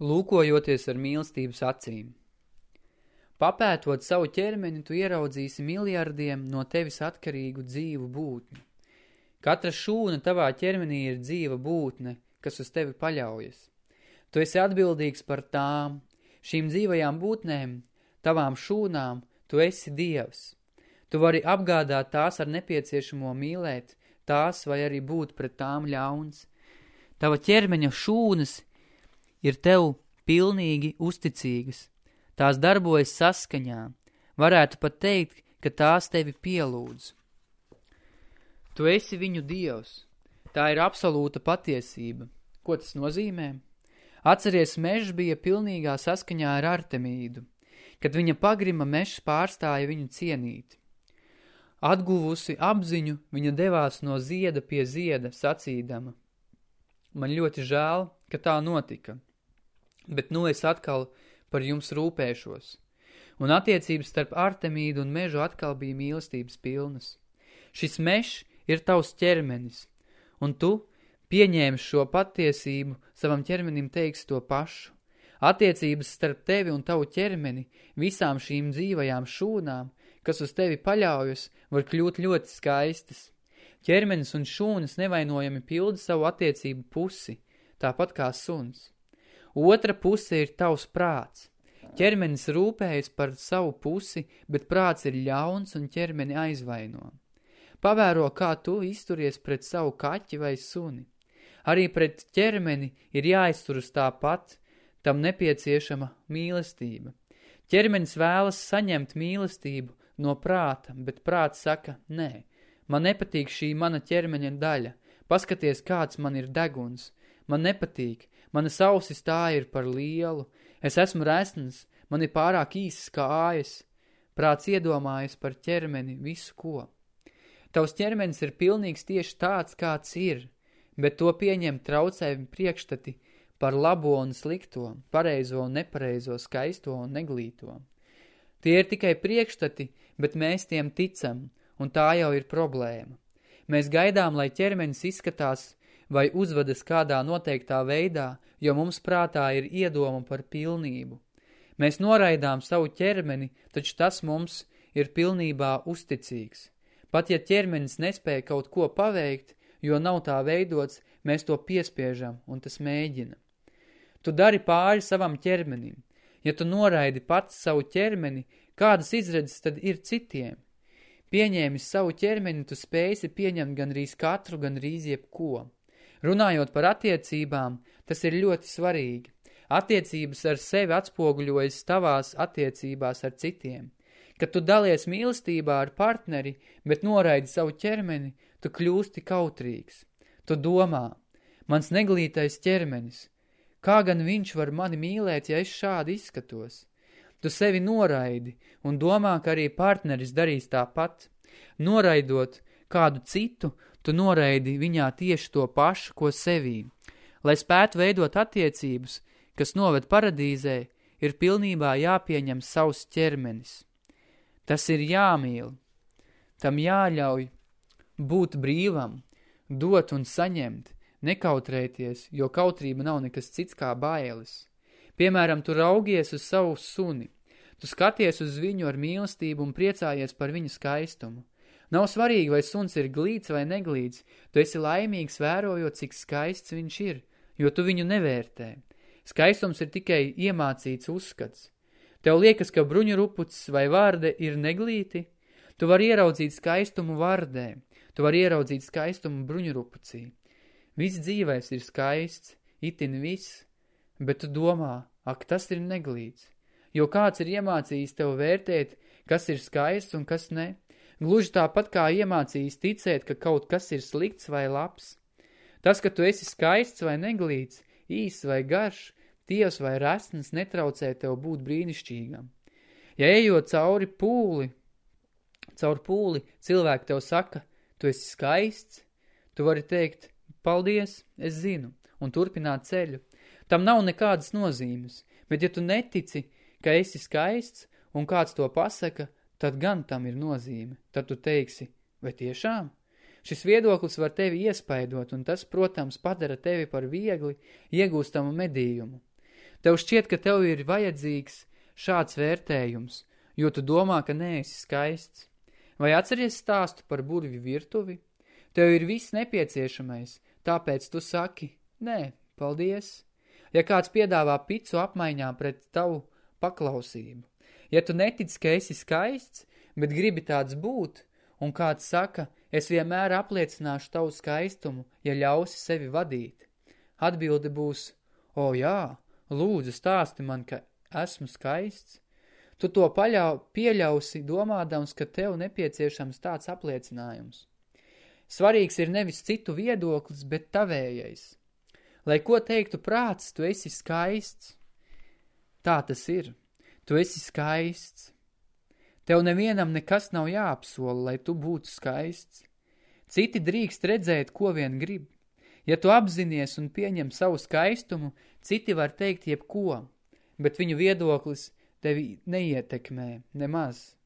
lūkojoties ar mīlestības acīm. Papētot savu ķermeni, tu ieraudzīsi miljardiem no tevis atkarīgu dzīvu būtni. Katra šūna tavā ķermenī ir dzīva būtne, kas uz tevi paļaujas. Tu esi atbildīgs par tām, šīm dzīvajām būtnēm, tavām šūnām, tu esi Dievs. Tu vari apgādāt tās ar nepieciešamo mīlēt, tās vai arī būt pret tām ļauns. Tava ķermeņa šūnas ir tev pilnīgi uzticīgas. Tās darbojas saskaņā. Varētu pat teikt, ka tās tevi pielūdz. Tu esi viņu dievs. Tā ir absolūta patiesība. Ko tas nozīmē? Atceries, mežs bija pilnīgā saskaņā ar Artemīdu. Kad viņa pagrima mežs pārstāja viņu cienīt. Atguvusi apziņu, viņa devās no zieda pie zieda, sacīdama. Man ļoti žēl, ka tā notika bet nu es atkal par jums rūpēšos. Un attiecības starp Artemīdu un mežu atkal bija mīlestības pilnas. Šis mešs ir tavs ķermenis, un tu pieņēmi šo patiesību, savam ķermenim teiks to pašu. Attiecības starp tevi un tavu ķermeni, visām šīm dzīvajām šūnām, kas uz tevi paļaujas, var kļūt ļoti skaistas. Ķermenis un šūnas nevainojami pilda savu attiecību pusi, tāpat kā suns. Otra puse ir tavs prāts. Ķermenis rūpējas par savu pusi, bet prāts ir ļauns un ķermeni aizvaino. Pavēro, kā tu izturies pret savu kaķi vai suni. Arī pret ķermeni ir jāizturas tāpat, tam nepieciešama mīlestība. Ķermenis vēlas saņemt mīlestību no prāta, bet prāts saka, nē, man nepatīk šī mana ķermeņa daļa, paskaties, kāds man ir deguns, man nepatīk, Manas ausis tā ir par lielu, es esmu resns, man ir pārāk īsas kājas, prāts iedomājas par ķermeni visu ko. Tavs ķermenis ir pilnīgs tieši tāds, kāds ir, bet to pieņem traucējumi priekštati par labo un slikto, pareizo un nepareizo, skaisto un neglīto. Tie ir tikai priekštati, bet mēs tiem ticam, un tā jau ir problēma. Mēs gaidām, lai ķermenis izskatās vai uzvedas kādā noteiktā veidā, jo mums prātā ir iedoma par pilnību. Mēs noraidām savu ķermeni, taču tas mums ir pilnībā uzticīgs. Pat ja ķermenis nespēja kaut ko paveikt, jo nav tā veidots, mēs to piespiežam, un tas mēģina. Tu dari pāri savam ķermenim. Ja tu noraidi pats savu ķermeni, kādas izredzes tad ir citiem? Pieņēmis savu ķermeni, tu spēsi pieņemt gan rīz katru, gan rīz jebko. Runājot par attiecībām, tas ir ļoti svarīgi. Attiecības ar sevi atspoguļojas tavās attiecībās ar citiem. Kad tu dalies mīlestībā ar partneri, bet noraidi savu ķermeni, tu kļūsti kautrīgs. Tu domā, mans neglītais ķermenis, kā gan viņš var mani mīlēt, ja es šādi izskatos? Tu sevi noraidi un domā, ka arī partneris darīs tāpat. Noraidot kādu citu, tu noraidi viņā tieši to pašu, ko sevī. Lai spētu veidot attiecības, kas noved paradīzē, ir pilnībā jāpieņem savs ķermenis. Tas ir jāmīl, tam jāļauj būt brīvam, dot un saņemt, nekautrēties, jo kautrība nav nekas cits kā bailes. Piemēram, tu raugies uz savu suni, tu skaties uz viņu ar mīlestību un priecājies par viņa skaistumu. Nav svarīgi, vai suns ir glīts vai neglīts, tu esi laimīgs vērojot, cik skaists viņš ir, jo tu viņu nevērtē. Skaistums ir tikai iemācīts uzskats. Tev liekas, ka bruņurupucis vai vārde ir neglīti? Tu vari ieraudzīt skaistumu vārdē, tu vari ieraudzīt skaistumu bruņurupucī. Viss dzīvais ir skaists, itin viss, bet tu domā, ak, tas ir neglīts. Jo kāds ir iemācījis tev vērtēt, kas ir skaists un kas ne? Gluži tāpat kā iemācījis ticēt, ka kaut kas ir slikts vai labs. Tas, ka tu esi skaists vai neglīts, īss vai garš, tievs vai resns netraucē tev būt brīnišķīgam. Ja ejot cauri pūli, caur pūli cilvēki tev saka, tu esi skaists, tu vari teikt, paldies, es zinu, un turpināt ceļu. Tam nav nekādas nozīmes, bet ja tu netici, ka esi skaists, un kāds to pasaka, tad gan tam ir nozīme. Tad tu teiksi, vai tiešām? Šis viedoklis var tevi iespaidot, un tas, protams, padara tevi par viegli iegūstamu medījumu. Tev šķiet, ka tev ir vajadzīgs šāds vērtējums, jo tu domā, ka neesi skaists. Vai atceries stāstu par burvi virtuvi? Tev ir viss nepieciešamais, tāpēc tu saki, nē, paldies. Ja kāds piedāvā picu apmaiņā pret tavu paklausību, ja tu netici, ka esi skaists, bet gribi tāds būt, un kāds saka, es vienmēr apliecināšu tavu skaistumu, ja ļausi sevi vadīt. Atbilde būs, o jā, lūdzu stāsti man, ka esmu skaists. Tu to paļau, pieļausi, domādams, ka tev nepieciešams tāds apliecinājums. Svarīgs ir nevis citu viedoklis, bet tavējais. Lai ko teiktu prāts, tu esi skaists. Tā tas ir. Tu esi skaists. Tev nevienam nekas nav jāapsola, lai tu būtu skaists. Citi drīkst redzēt, ko vien grib. Ja tu apzinies un pieņem savu skaistumu, citi var teikt jebko, bet viņu viedoklis tevi neietekmē nemaz.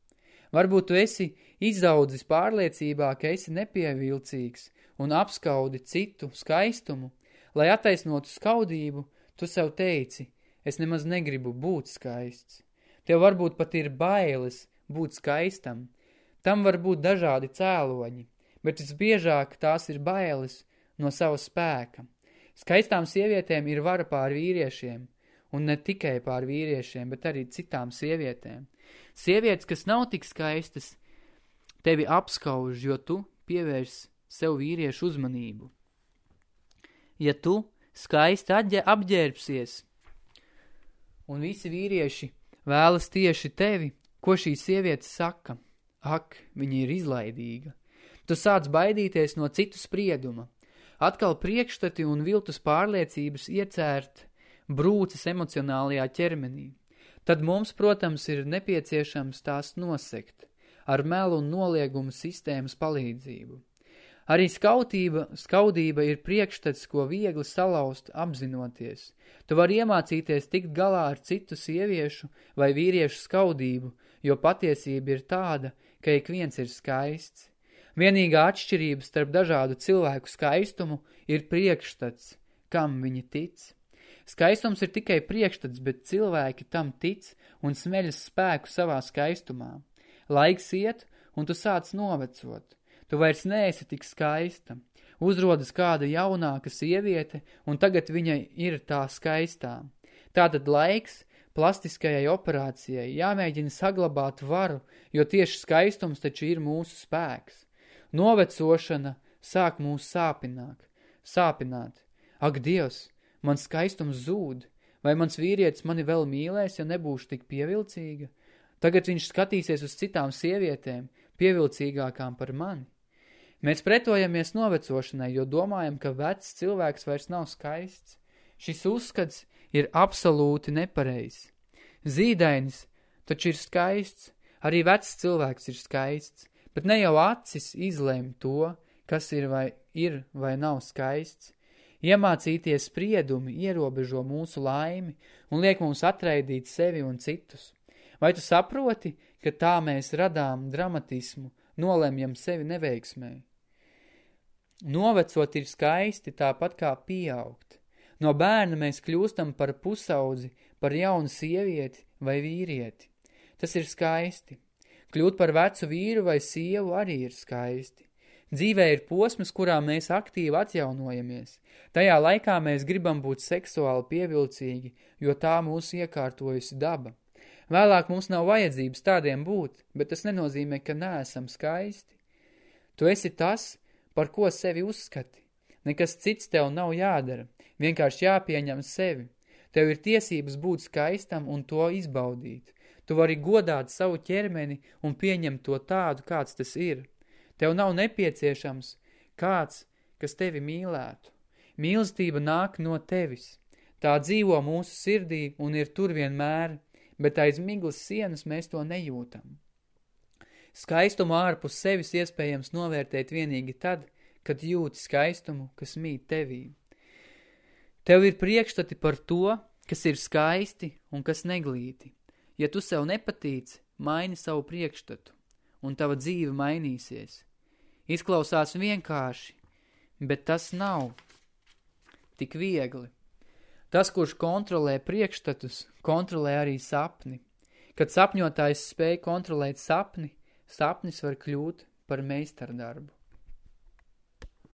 Varbūt tu esi izaudzis pārliecībā, ka esi nepievilcīgs un apskaudi citu skaistumu. Lai attaisnotu skaudību, tu sev teici, es nemaz negribu būt skaists. Tev varbūt pat ir bailes būt skaistam. Tam var būt dažādi cēloņi, bet visbiežāk tās ir bailes no sava spēka. Skaistām sievietēm ir vara pār vīriešiem, un ne tikai pār vīriešiem, bet arī citām sievietēm. Sievietes, kas nav tik skaistas, tevi apskauž, jo tu pievērsi sev vīriešu uzmanību. Ja tu skaisti apģērbsies, un visi vīrieši vēlas tieši tevi, Ko šī sieviete saka? Ak, viņa ir izlaidīga. Tu sāc baidīties no citu sprieduma. Atkal priekšstati un viltus pārliecības iecērt brūces emocionālajā ķermenī. Tad mums, protams, ir nepieciešams tās nosekt ar melu un noliegumu sistēmas palīdzību. Arī skautība, skaudība ir priekšstats, ko viegli salauzt apzinoties. Tu vari iemācīties tikt galā ar citu sieviešu vai vīriešu skaudību, jo patiesība ir tāda, ka ik viens ir skaists. Vienīgā atšķirība starp dažādu cilvēku skaistumu ir priekšstats, kam viņi tic. Skaistums ir tikai priekšstats, bet cilvēki tam tic un smeļas spēku savā skaistumā. Laiks iet, un tu sāc novecot. Tu vairs neesi tik skaista. Uzrodas kāda jaunāka sieviete, un tagad viņa ir tā skaistā. Tātad laiks plastiskajai operācijai jāmēģina saglabāt varu, jo tieši skaistums taču ir mūsu spēks. Novecošana sāk mūs sāpināt. Sāpināt. Ak, Dievs, man skaistums zūd. Vai mans vīrietis mani vēl mīlēs, ja nebūšu tik pievilcīga? Tagad viņš skatīsies uz citām sievietēm, pievilcīgākām par mani. Mēs pretojamies novecošanai, jo domājam, ka vecs cilvēks vairs nav skaists. Šis uzskats ir absolūti nepareizs. Zīdainis taču ir skaists, arī vecs cilvēks ir skaists, bet ne jau acis izlēm to, kas ir vai, ir vai nav skaists. Iemācīties spriedumi ierobežo mūsu laimi un liek mums atraidīt sevi un citus. Vai tu saproti, ka tā mēs radām dramatismu, nolemjam sevi neveiksmēji? Novecot ir skaisti tāpat kā pieaugt. No bērna mēs kļūstam par pusaudzi, par jaunu sievieti vai vīrieti. Tas ir skaisti. Kļūt par vecu vīru vai sievu arī ir skaisti. Dzīvē ir posms, kurā mēs aktīvi atjaunojamies. Tajā laikā mēs gribam būt seksuāli pievilcīgi, jo tā mūs iekārtojusi daba. Vēlāk mums nav vajadzības tādiem būt, bet tas nenozīmē, ka neesam skaisti. Tu esi tas, par ko sevi uzskati. Nekas cits tev nav jādara, vienkārši jāpieņem sevi. Tev ir tiesības būt skaistam un to izbaudīt. Tu vari godāt savu ķermeni un pieņemt to tādu, kāds tas ir. Tev nav nepieciešams kāds, kas tevi mīlētu. Mīlestība nāk no tevis. Tā dzīvo mūsu sirdī un ir tur vienmēr, bet aiz miglas sienas mēs to nejūtam. Skaistumu ārpus sevis iespējams novērtēt vienīgi tad, kad jūti skaistumu, kas mīt tevī. Tev ir priekšstati par to, kas ir skaisti un kas neglīti. Ja tu sev nepatīc, maini savu priekšstatu, un tava dzīve mainīsies. Izklausās vienkārši, bet tas nav tik viegli. Tas, kurš kontrolē priekšstatus, kontrolē arī sapni. Kad sapņotājs spēj kontrolēt sapni, sapnis var kļūt par meistardarbu.